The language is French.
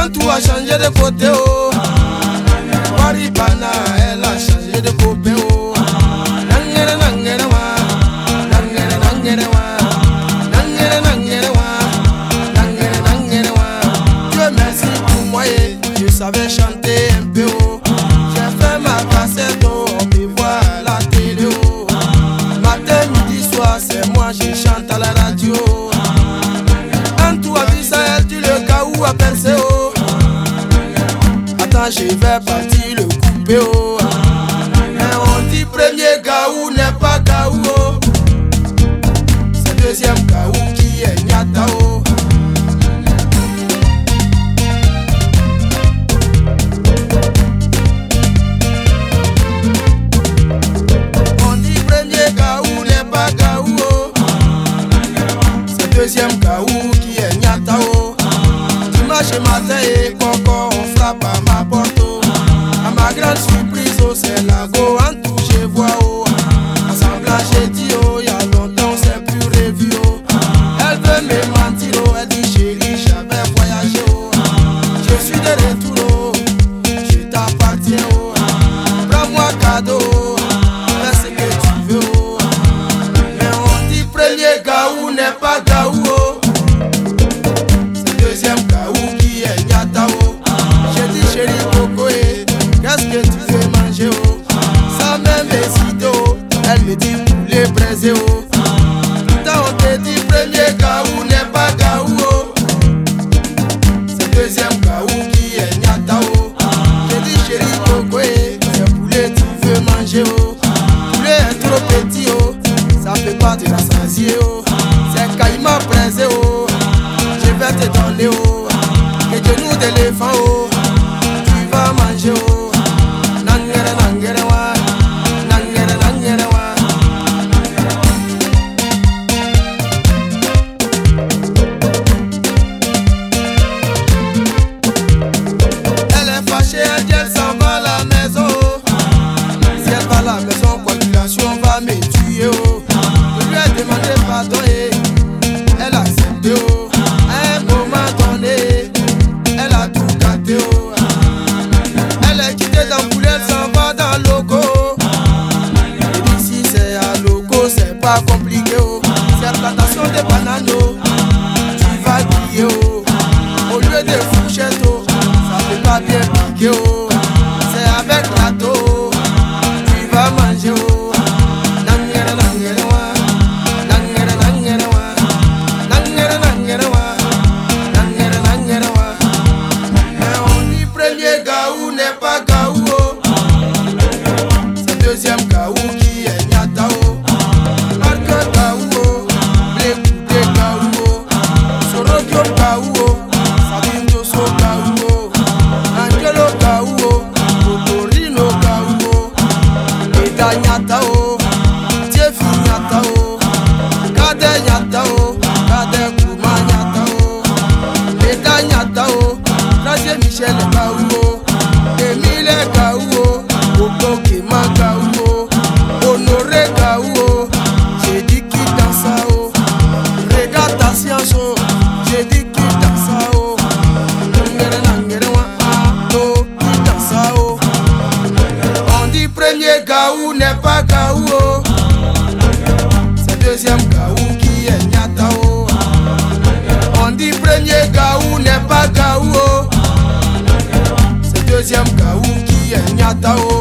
en tout a changé de côté, oh. Waribana, elle a changé de copain, oh. Nangere, nangere, wa. Nangere, nangere, wa. Nangere, nangere, wa. Nangere, nangere, wa. Dieu merci pour moi, eh. je savais chanter je vais partir le couper, oh. On dit premier gaou n'est pas gaou, oh. C'est deuxième gaou qui est nyata, oh. On dit premier gaou n'est pas gaou, oh. C'est deuxième gaou qui est nyata, oh. Dimanche matin et coco, on frappe à ma porte, oh. À ma grande surprise, oh, c'est la go en tout, je vois, oh. Ensemble, j'ai dit, oh, y'a longtemps, on s'est plus revu, oh. Elle veut me mentir, oh. Elle dit, chérie, j'avais voyagé, oh. Je suis de retour, oh. Je t'appartiens, oh. Prends-moi cadeau, oh. Fais ce que tu veux, oh. Mais on dit, premier gaou n'est pas gaou, est trop petit, oh. Ça peut pas te rassasier, oh. Pas compliqué. Oh. C'est plantation de bananes. oh. Tu vas griller. Oh. Au lieu de fourchette, oh, ça peut pas bien piquer. Oh. On dit premier gaou n'est pas gaou. oh. C'est deuxième gaou qui est nyata. oh. On dit premier gaou n'est pas gaou. oh. C'est deuxième gaou qui est nyata. oh.